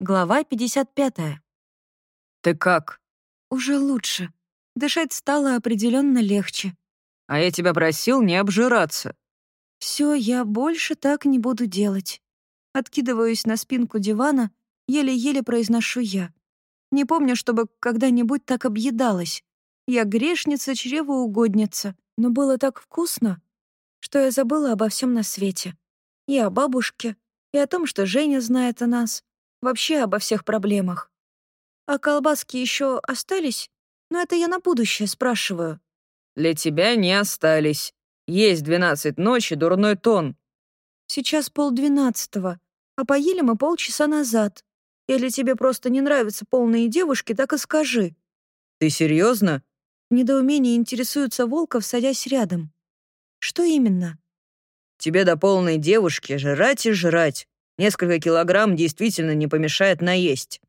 Глава 55. «Ты как?» Уже лучше. Дышать стало определенно легче. «А я тебя просил не обжираться». Все, я больше так не буду делать. Откидываюсь на спинку дивана, еле-еле произношу я. Не помню, чтобы когда-нибудь так объедалась. Я грешница, чревоугодница, но было так вкусно, что я забыла обо всем на свете. И о бабушке, и о том, что Женя знает о нас, Вообще обо всех проблемах. А колбаски еще остались? Но это я на будущее спрашиваю. Для тебя не остались. Есть двенадцать ночи, дурной тон. Сейчас полдвенадцатого, а поели мы полчаса назад. Если тебе просто не нравятся полные девушки, так и скажи. Ты серьезно? В недоумении интересуется Волков, садясь рядом. Что именно? Тебе до полной девушки жрать и жрать. Несколько килограмм действительно не помешает наесть.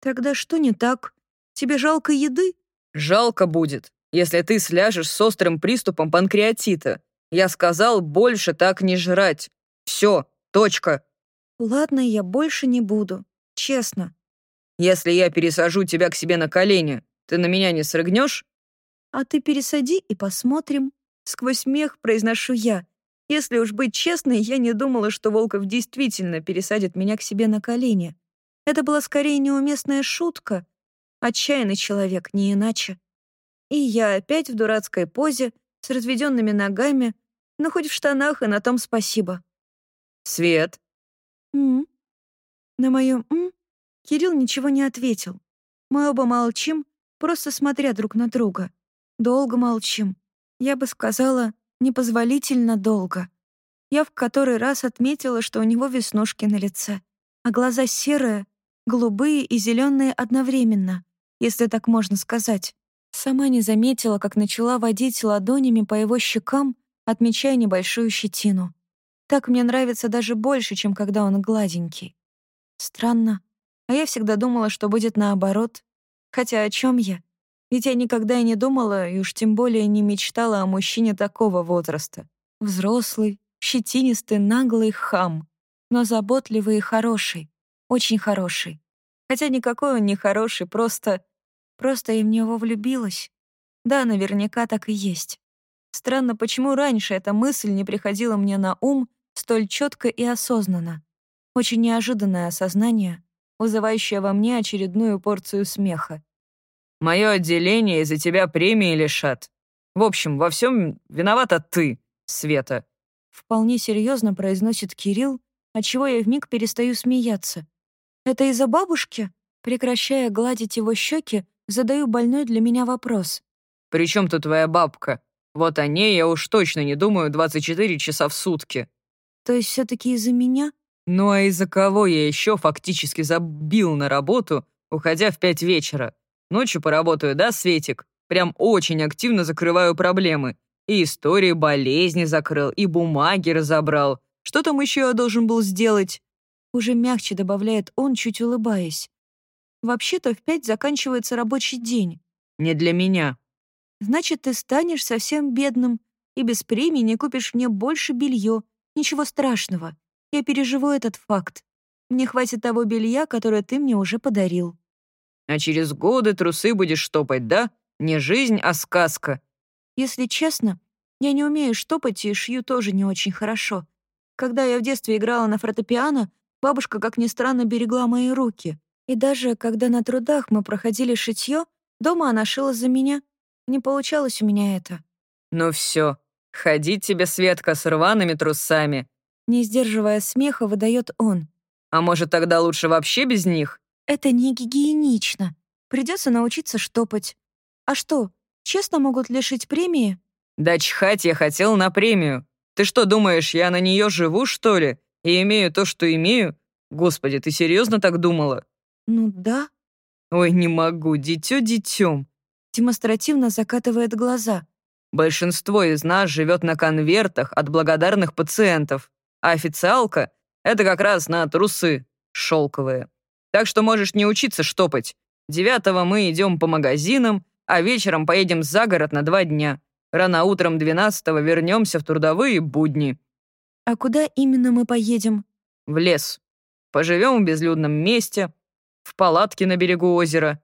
Тогда что не так? Тебе жалко еды? Жалко будет, если ты сляжешь с острым приступом панкреатита. Я сказал, больше так не жрать. Все, точка. Ладно, я больше не буду. Честно. Если я пересажу тебя к себе на колени, ты на меня не срыгнешь? А ты пересади и посмотрим. Сквозь смех произношу я, если уж быть честной, я не думала, что Волков действительно пересадит меня к себе на колени. Это была скорее неуместная шутка. Отчаянный человек, не иначе. И я опять в дурацкой позе, с разведенными ногами, но хоть в штанах, и на том спасибо. «Свет?» «М?», На моем «м» Кирилл ничего не ответил. Мы оба молчим, просто смотря друг на друга. Долго молчим. Я бы сказала, непозволительно долго. Я в который раз отметила, что у него веснушки на лице, а глаза серые, голубые и зеленые одновременно, если так можно сказать. Сама не заметила, как начала водить ладонями по его щекам, отмечая небольшую щетину. Так мне нравится даже больше, чем когда он гладенький. Странно. А я всегда думала, что будет наоборот. Хотя о чем я? Ведь я никогда и не думала, и уж тем более не мечтала о мужчине такого возраста. Взрослый, щетинистый, наглый хам, но заботливый и хороший, очень хороший. Хотя никакой он не хороший, просто... Просто я в него влюбилась. Да, наверняка так и есть. Странно, почему раньше эта мысль не приходила мне на ум столь четко и осознанно. Очень неожиданное осознание, вызывающее во мне очередную порцию смеха. Мое отделение из-за тебя премии лишат. В общем, во всем виновата ты, Света». Вполне серьезно произносит Кирилл, отчего я вмиг перестаю смеяться. «Это из-за бабушки?» Прекращая гладить его щеки, задаю больной для меня вопрос. «При чем тут твоя бабка? Вот о ней я уж точно не думаю 24 часа в сутки». «То есть все таки из-за меня?» «Ну а из-за кого я еще фактически забил на работу, уходя в пять вечера? Ночью поработаю, да, Светик? Прям очень активно закрываю проблемы. И истории болезни закрыл, и бумаги разобрал. Что там еще я должен был сделать?» Уже мягче добавляет он, чуть улыбаясь. «Вообще-то в пять заканчивается рабочий день». «Не для меня». «Значит, ты станешь совсем бедным и без премии не купишь мне больше белье. Ничего страшного. Я переживу этот факт. Мне хватит того белья, которое ты мне уже подарил». А через годы трусы будешь штопать, да? Не жизнь, а сказка». «Если честно, я не умею штопать и шью тоже не очень хорошо. Когда я в детстве играла на фортепиано, бабушка, как ни странно, берегла мои руки. И даже когда на трудах мы проходили шитье, дома она шила за меня. Не получалось у меня это». «Ну все, ходить тебе, Светка, с рваными трусами». Не сдерживая смеха, выдает он. «А может, тогда лучше вообще без них?» Это не гигиенично. Придется научиться штопать. А что, честно могут лишить премии? Да чхать я хотел на премию. Ты что, думаешь, я на нее живу, что ли? И имею то, что имею? Господи, ты серьезно так думала? Ну да. Ой, не могу, дитё детем. Демонстративно закатывает глаза. Большинство из нас живет на конвертах от благодарных пациентов, а официалка — это как раз на трусы шелковые. Так что можешь не учиться штопать. Девятого мы идем по магазинам, а вечером поедем за город на два дня. Рано утром двенадцатого вернемся в трудовые будни». «А куда именно мы поедем?» «В лес. Поживем в безлюдном месте, в палатке на берегу озера.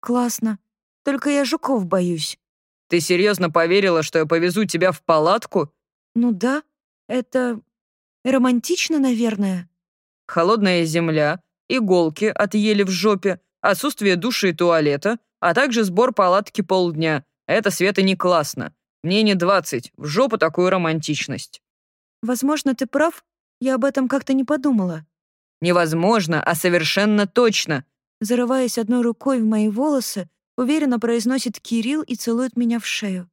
Классно. Только я жуков боюсь. Ты серьезно поверила, что я повезу тебя в палатку? Ну да, это романтично, наверное. Холодная земля, иголки от ели в жопе, отсутствие души и туалета, а также сбор палатки полдня. Это, Света, не классно. Мне не двадцать, в жопу такую романтичность. Возможно, ты прав, я об этом как-то не подумала. Невозможно, а совершенно точно. Зарываясь одной рукой в мои волосы, Уверенно произносит Кирилл и целует меня в шею.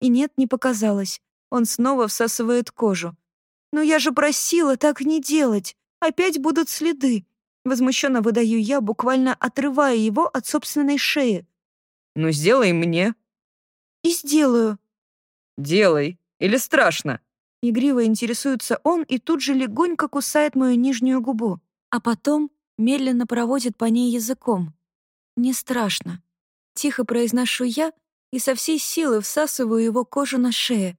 И нет, не показалось. Он снова всасывает кожу. «Но я же просила так не делать. Опять будут следы». Возмущенно выдаю я, буквально отрывая его от собственной шеи. «Ну, сделай мне». «И сделаю». «Делай. Или страшно?» Игриво интересуется он и тут же легонько кусает мою нижнюю губу, а потом медленно проводит по ней языком. Не страшно. Тихо произношу я и со всей силы всасываю его кожу на шее.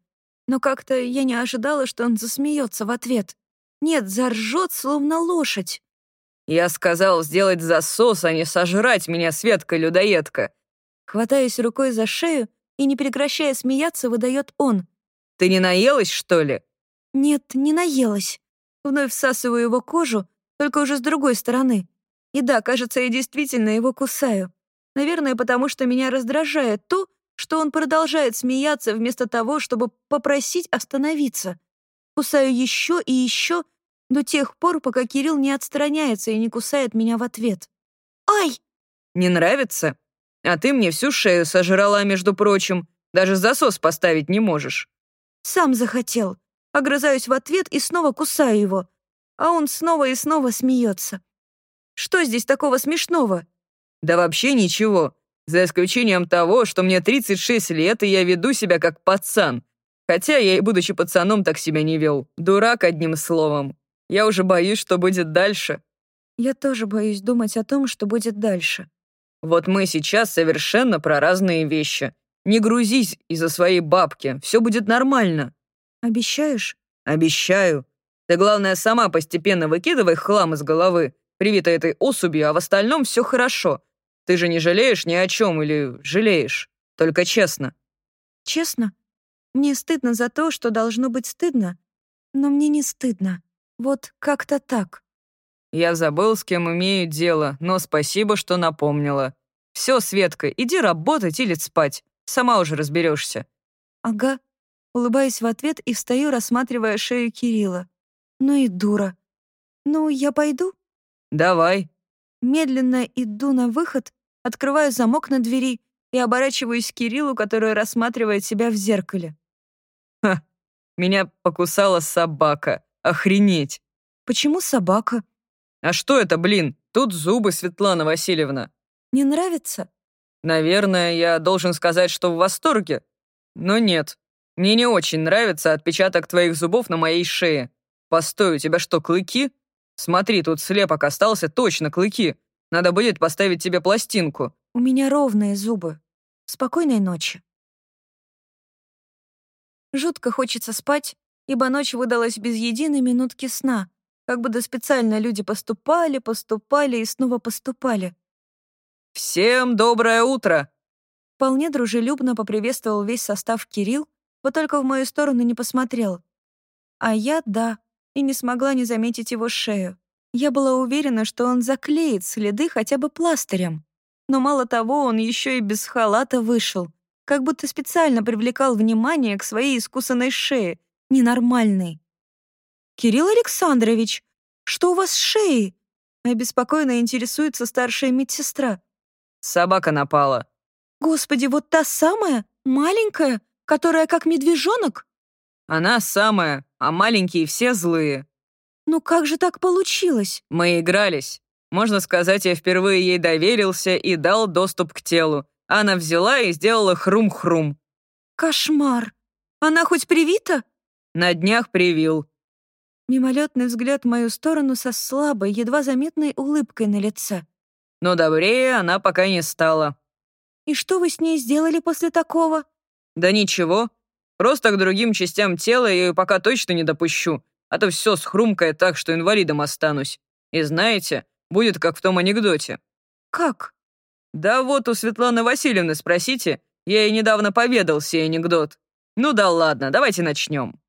Но как-то я не ожидала, что он засмеется в ответ. Нет, заржет, словно лошадь. «Я сказал сделать засос, а не сожрать меня, Светка-людоедка!» Хватаясь рукой за шею и, не прекращая смеяться, выдает он. «Ты не наелась, что ли?» «Нет, не наелась». Вновь всасываю его кожу, только уже с другой стороны. И да, кажется, я действительно его кусаю. Наверное, потому что меня раздражает то, что он продолжает смеяться вместо того, чтобы попросить остановиться. Кусаю еще и еще до тех пор, пока Кирилл не отстраняется и не кусает меня в ответ. «Ай!» «Не нравится? А ты мне всю шею сожрала, между прочим. Даже засос поставить не можешь». «Сам захотел». Огрызаюсь в ответ и снова кусаю его. А он снова и снова смеется. «Что здесь такого смешного?» Да вообще ничего, за исключением того, что мне 36 лет, и я веду себя как пацан. Хотя я и будучи пацаном так себя не вел. Дурак, одним словом. Я уже боюсь, что будет дальше. Я тоже боюсь думать о том, что будет дальше. Вот мы сейчас совершенно про разные вещи. Не грузись из-за своей бабки, все будет нормально. Обещаешь? Обещаю. Ты, главное, сама постепенно выкидывай хлам из головы, привитой этой особью, а в остальном все хорошо. Ты же не жалеешь ни о чем или жалеешь? Только честно». «Честно? Мне стыдно за то, что должно быть стыдно, но мне не стыдно. Вот как-то так». «Я забыл, с кем имею дело, но спасибо, что напомнила. Все, Светка, иди работать или спать. Сама уже разберешься. «Ага». Улыбаюсь в ответ и встаю, рассматривая шею Кирилла. «Ну и дура. Ну, я пойду?» «Давай». Медленно иду на выход, открываю замок на двери и оборачиваюсь к Кириллу, который рассматривает себя в зеркале. «Ха, меня покусала собака. Охренеть!» «Почему собака?» «А что это, блин? Тут зубы, Светлана Васильевна». «Не нравится?» «Наверное, я должен сказать, что в восторге. Но нет, мне не очень нравится отпечаток твоих зубов на моей шее. Постой, у тебя что, клыки? Смотри, тут слепок остался, точно клыки. Надо будет поставить тебе пластинку». «У меня ровные зубы. Спокойной ночи». Жутко хочется спать, ибо ночь выдалась без единой минутки сна, как будто специально люди поступали, поступали и снова поступали. «Всем доброе утро!» Вполне дружелюбно поприветствовал весь состав Кирилл, вот только в мою сторону не посмотрел. А я — да, и не смогла не заметить его шею. Я была уверена, что он заклеит следы хотя бы пластырем. Но мало того, он еще и без халата вышел, как будто специально привлекал внимание к своей искусанной шее. Ненормальный. «Кирилл Александрович, что у вас с шеей?» Обеспокоенно интересуется старшая медсестра. «Собака напала». «Господи, вот та самая, маленькая, которая как медвежонок?» «Она самая, а маленькие все злые». «Ну как же так получилось?» «Мы игрались. Можно сказать, я впервые ей доверился и дал доступ к телу. Она взяла и сделала хрум-хрум». «Кошмар! Она хоть привита?» «На днях привил». Мимолетный взгляд в мою сторону со слабой, едва заметной улыбкой на лице. Но добрее она пока не стала. «И что вы с ней сделали после такого?» «Да ничего. Просто к другим частям тела я ее пока точно не допущу а то все схрумкает так, что инвалидом останусь. И знаете, будет как в том анекдоте. Как? Да вот у Светланы Васильевны спросите. Я ей недавно поведал сей анекдот. Ну да ладно, давайте начнем.